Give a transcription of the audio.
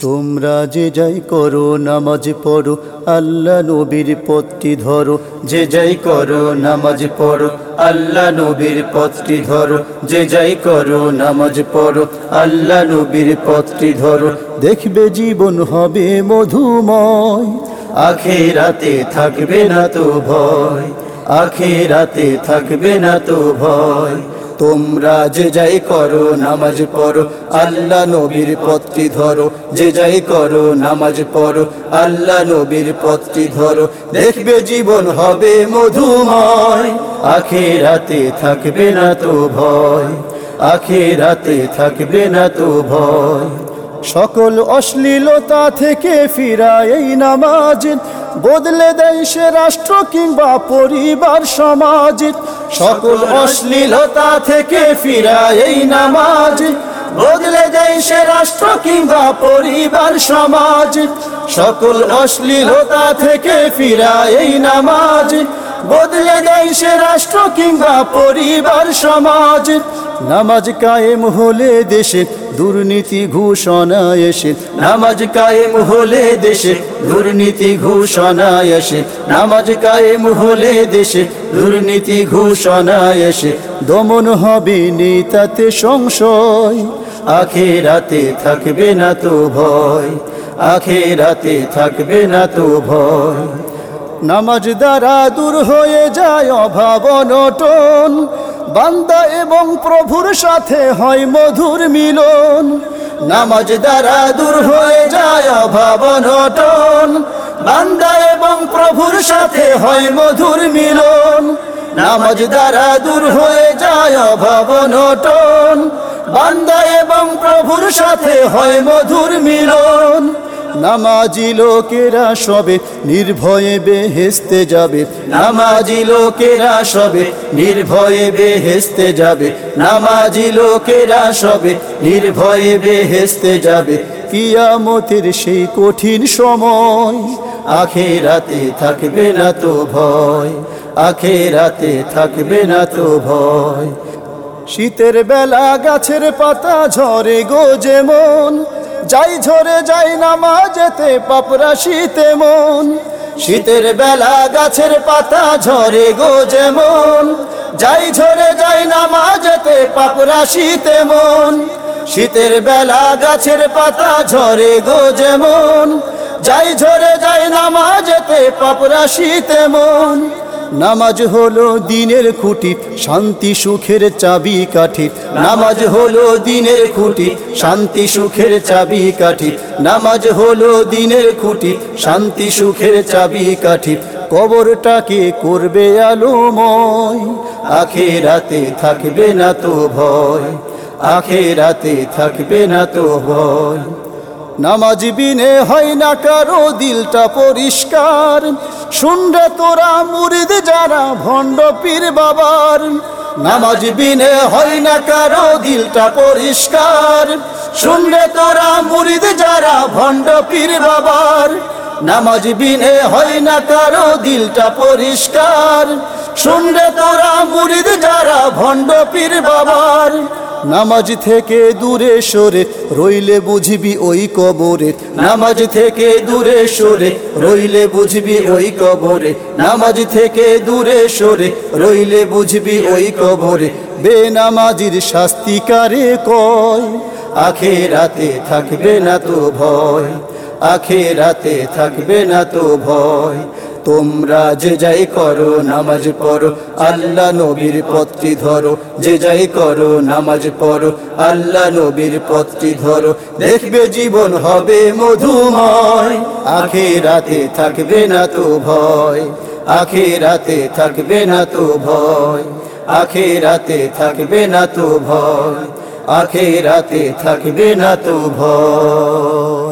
তোমরা যে যাই করো, নামাজ পড়ো, আল্লাহ নবীর পথটি ধরো। যে যাই করো, নামাজ পড়ো, আল্লাহ নবীর পথটি ধরো। যে যাই করো, নামাজ পড়ো, আল্লাহ নবীর পথটি ধরো। দেখবে জীবন হবে মধুময়, আখেরাতে থাকবে না তো ভয়, আখেরাতে থাকবে না তো ভয়। তোমরা যে যাই করো, নামাজ পড়ো, আল্লাহ নবীর পথটি ধরো। যে যাই করো, নামাজ পড়ো, আল্লাহ নবীর পথটি ধরো। দেখবে জীবন হবে মধুময়, আখেরাতে থাকবে না তো ভয়, আখেরাতে থাকবে না তো ভয়। সকল অশ্লীলতা থেকে ফিরা এই নামাজ, বদলে দেয় সে রাষ্ট্র কিংবা পরিবার সমাজ। সকল অশ্লীলতা থেকে ফিরা এই নামাজ। বদলে দেয় সে রাষ্ট্র কিংবা পরিবার, সমাজ। সকল অশ্লীলতা থেকে ফিরা এই নামাজ। বদলে দেয় সে রাষ্ট্র কিংবা পরিবার, সমাজ, নামাজ কায়েম হলে দেশে দুর্নীতি ঘোষণা এসে, নামাজ কায়েম হলে দেশে দুর্নীতি ঘোষণা এসে, নামাজ কায়েম হলে দেশে দুর্নীতি ঘোষণা এসে, দমন হবে নেই তাতে সংশয়, আখেরাতে থাকবে না তো ভয়, আখেরাতে থাকবে না তো ভয়। নামাজ দ্বারা দূর হয়ে যায় অভাব অনটন। বান্দা এবং প্রভুর সাথে হয় মধুর মিলন। নামাজ দ্বারা দূর হয়ে যায় অভাব অনটন। বান্দা এবং প্রভুর সাথে হয় মধুর মিলন। নামাজ দ্বারা দূর হয়ে যায় অভাব অনটন। বান্দা এবং প্রভুর সাথে হয় মধুর মিলন। নামাজি লোকেরা সবে নির্ভয়ে বেহেস্তে যাবে। নামাজি লোকেরা সবে নির্ভয়ে বেহেস্তে যাবে। নামাজি লোকেরা সবে নির্ভয়ে বেহেস্তে যাবে। কিয়ামতের সেই কঠিন সময় আখেরাতে থাকবে না তো ভয়, আখেরাতে থাকবে না তো ভয়। শীতের বেলা গাছের পাতা ঝরে গো যেমন যাই ঝরে যাই নামাজেতে পাপরা শীতে মন। শীতের বেলা গাছের পাতা ঝরে গো যেমন। যাই ঝরে যাই নামাজেতে পাপরা শীতে মন। শীতের বেলা গাছের পাতা ঝরে গো যেমন। যাই ঝরে যাই নামাজেতে পাপরা শীতে মন। নামাজ হলো দিনের খুঁটি, শান্তি সুখের চাবি কাঠি। নামাজ হলো দিনের খুঁটি, শান্তি সুখের চাবি কাঠি। নামাজ হলো দিনের খুঁটি, শান্তি সুখের চাবি কাঠি। কবরটাকে করবে আলোময়, আখেরাতে থাকবে না তো ভয়। আখেরাতে থাকবে না তো ভয়। নামাজ বিনে হয় না কারও দিলটা পরিষ্কার। শুনরে তোরা মুরিদ যারা, ভণ্ড পীর বাবার। নামাজ বিনে হয় না কারও দিলটা পরিষ্কার। শুনরে তোরা মুরিদ যারা, ভণ্ড পীর বাবার। নামাজ বিনে হয় না কারও দিলটা পরিষ্কার। শুনরে তোরা মুরিদ যারা, ভণ্ড পীর বাবার। নামাজ থেকে দূরে সরে রইলে বুঝবি ওই কবরে। নামাজ থেকে দূরে সরে রইলে বুঝবি ওই কবরে। নামাজ থেকে দূরে সরে রইলে বুঝবি ওই কবরে। বেনামাজির শাস্তি কারে কয়? আখেরাতে থাকবে না তো ভয়। আখে রাতে থাকবে না তো ভয়। তোমরা যে যাই করো, নামাজ পড়ো, আল্লাহ নবীর পথটি ধরো। যে যাই করো, নামাজ পড়ো, আল্লাহ নবীর পথটি ধরো। দেখবে জীবন হবে মধুময় আখে রাতে থাকবে না তো ভয়। আখে রাতে থাকবে না তো ভয়, আখেরাতে থাকবে না তো ভয়, আখেরাতে থাকবে না তো ভয়।